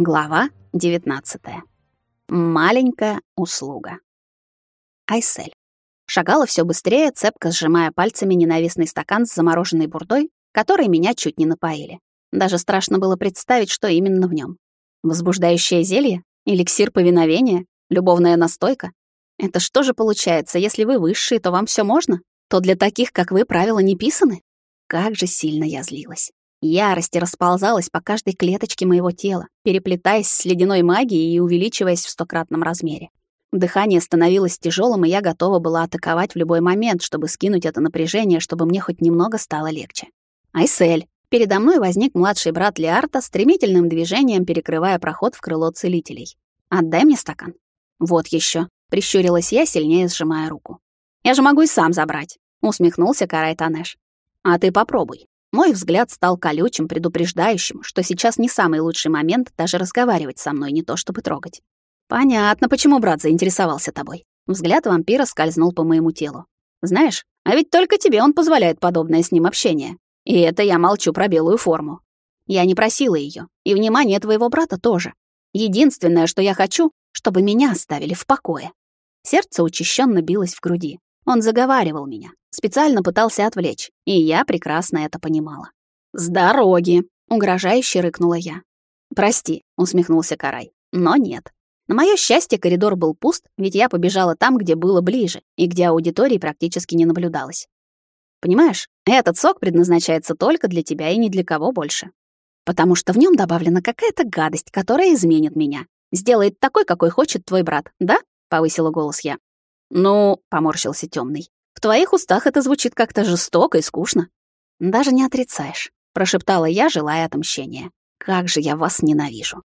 Глава 19. Маленькая услуга. Айсель. Шагала все быстрее, цепко сжимая пальцами ненавистный стакан с замороженной бурдой, которой меня чуть не напоили. Даже страшно было представить, что именно в нем. Возбуждающее зелье? Эликсир повиновения? Любовная настойка? Это что же получается, если вы высшие, то вам все можно? То для таких, как вы, правила не писаны? Как же сильно я злилась. Ярость расползалась по каждой клеточке моего тела, переплетаясь с ледяной магией и увеличиваясь в стократном размере. Дыхание становилось тяжелым, и я готова была атаковать в любой момент, чтобы скинуть это напряжение, чтобы мне хоть немного стало легче. Айсель. Передо мной возник младший брат Леарта, стремительным движением перекрывая проход в крыло целителей. «Отдай мне стакан». «Вот еще. прищурилась я, сильнее сжимая руку. «Я же могу и сам забрать», — усмехнулся Карай Танеш. «А ты попробуй». Мой взгляд стал колючим, предупреждающим, что сейчас не самый лучший момент даже разговаривать со мной, не то чтобы трогать. Понятно, почему брат заинтересовался тобой. Взгляд вампира скользнул по моему телу. Знаешь, а ведь только тебе он позволяет подобное с ним общение. И это я молчу про белую форму. Я не просила ее, и внимание твоего брата тоже. Единственное, что я хочу, чтобы меня оставили в покое. Сердце учащенно билось в груди. Он заговаривал меня, специально пытался отвлечь, и я прекрасно это понимала. «С дороги!» — угрожающе рыкнула я. «Прости», — усмехнулся Карай, — «но нет». На моё счастье коридор был пуст, ведь я побежала там, где было ближе, и где аудитории практически не наблюдалось. Понимаешь, этот сок предназначается только для тебя и ни для кого больше. Потому что в нем добавлена какая-то гадость, которая изменит меня. Сделает такой, какой хочет твой брат, да? Повысила голос я. «Ну», — поморщился темный, — «в твоих устах это звучит как-то жестоко и скучно». «Даже не отрицаешь», — прошептала я, желая отмщения. «Как же я вас ненавижу».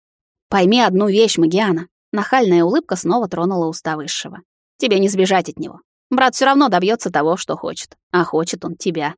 «Пойми одну вещь, Магиана». Нахальная улыбка снова тронула уста высшего. «Тебе не сбежать от него. Брат все равно добьется того, что хочет. А хочет он тебя».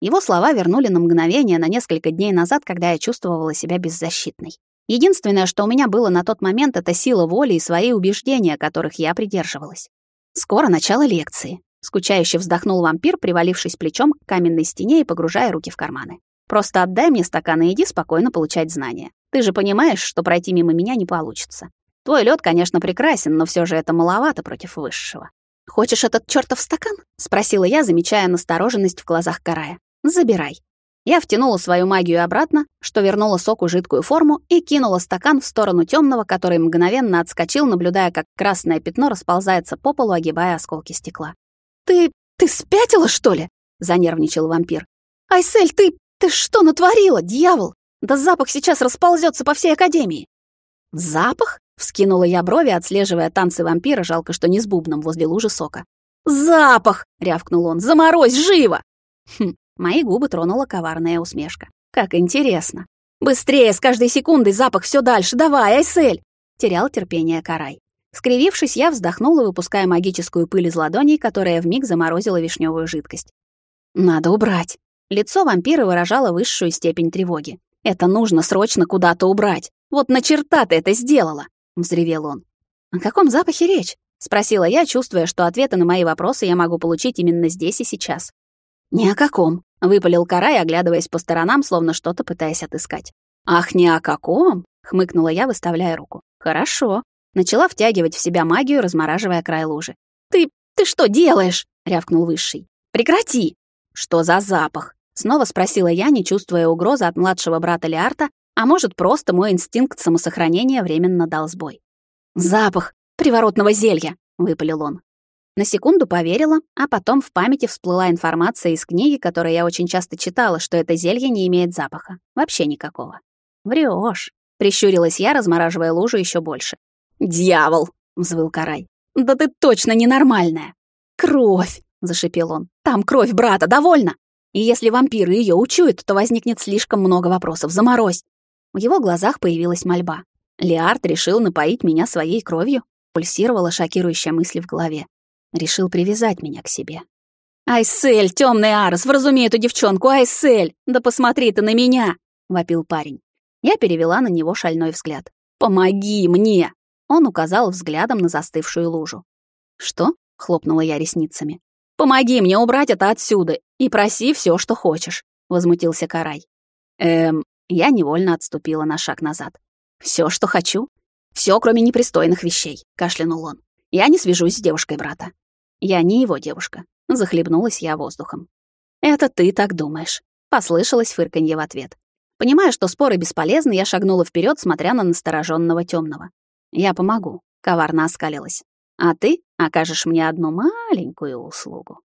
Его слова вернули на мгновение на несколько дней назад, когда я чувствовала себя беззащитной. Единственное, что у меня было на тот момент, это сила воли и свои убеждения, которых я придерживалась. Скоро начало лекции. Скучающе вздохнул вампир, привалившись плечом к каменной стене и погружая руки в карманы. Просто отдай мне стакан и иди спокойно получать знания. Ты же понимаешь, что пройти мимо меня не получится. Твой лед, конечно, прекрасен, но все же это маловато против высшего. Хочешь этот чертов стакан? спросила я, замечая настороженность в глазах Карая. Забирай. Я втянула свою магию обратно, что вернула соку жидкую форму и кинула стакан в сторону темного, который мгновенно отскочил, наблюдая, как красное пятно расползается по полу, огибая осколки стекла. «Ты... ты спятила, что ли?» — занервничал вампир. «Айсель, ты... ты что натворила, дьявол? Да запах сейчас расползется по всей Академии!» «Запах?» — вскинула я брови, отслеживая танцы вампира, жалко, что не с бубном возле лужи сока. «Запах!» — рявкнул он. «Заморозь живо!» Хм, Мои губы тронула коварная усмешка. Как интересно. Быстрее, с каждой секундой запах все дальше. Давай, Айсель. Терял терпение Карай. Скривившись, я вздохнула, выпуская магическую пыль из ладоней, которая вмиг заморозила вишневую жидкость. Надо убрать. Лицо вампира выражало высшую степень тревоги. Это нужно срочно куда-то убрать. Вот на черта ты это сделала, взревел он. О каком запахе речь? спросила я, чувствуя, что ответы на мои вопросы я могу получить именно здесь и сейчас. «Ни о каком», — выпалил Карай, оглядываясь по сторонам, словно что-то пытаясь отыскать. «Ах, ни о каком?» — хмыкнула я, выставляя руку. «Хорошо». Начала втягивать в себя магию, размораживая край лужи. «Ты... ты что делаешь?» — рявкнул Высший. «Прекрати!» «Что за запах?» — снова спросила я, не чувствуя угрозы от младшего брата Лиарта, а может, просто мой инстинкт самосохранения временно дал сбой. «Запах приворотного зелья!» — выпалил он. На секунду поверила, а потом в памяти всплыла информация из книги, которую я очень часто читала, что это зелье не имеет запаха. Вообще никакого. Врёшь. Прищурилась я, размораживая лужу еще больше. «Дьявол!» — взвыл Карай. «Да ты точно ненормальная!» «Кровь!» — зашипел он. «Там кровь брата, довольно! И если вампиры ее учуют, то возникнет слишком много вопросов. Заморозь!» В его глазах появилась мольба. Леард решил напоить меня своей кровью. Пульсировала шокирующая мысль в голове. Решил привязать меня к себе. «Айсель, темный Арс, вразуми эту девчонку, Айсель! Да посмотри ты на меня!» — вопил парень. Я перевела на него шальной взгляд. «Помоги мне!» Он указал взглядом на застывшую лужу. «Что?» — хлопнула я ресницами. «Помоги мне убрать это отсюда и проси все, что хочешь», — возмутился Карай. Эм, я невольно отступила на шаг назад. Все, что хочу. Все, кроме непристойных вещей», — кашлянул он. «Я не свяжусь с девушкой брата». «Я не его девушка», — захлебнулась я воздухом. «Это ты так думаешь», — послышалось фырканье в ответ. Понимая, что споры бесполезны, я шагнула вперед, смотря на настороженного темного. «Я помогу», — коварно оскалилась. «А ты окажешь мне одну маленькую услугу».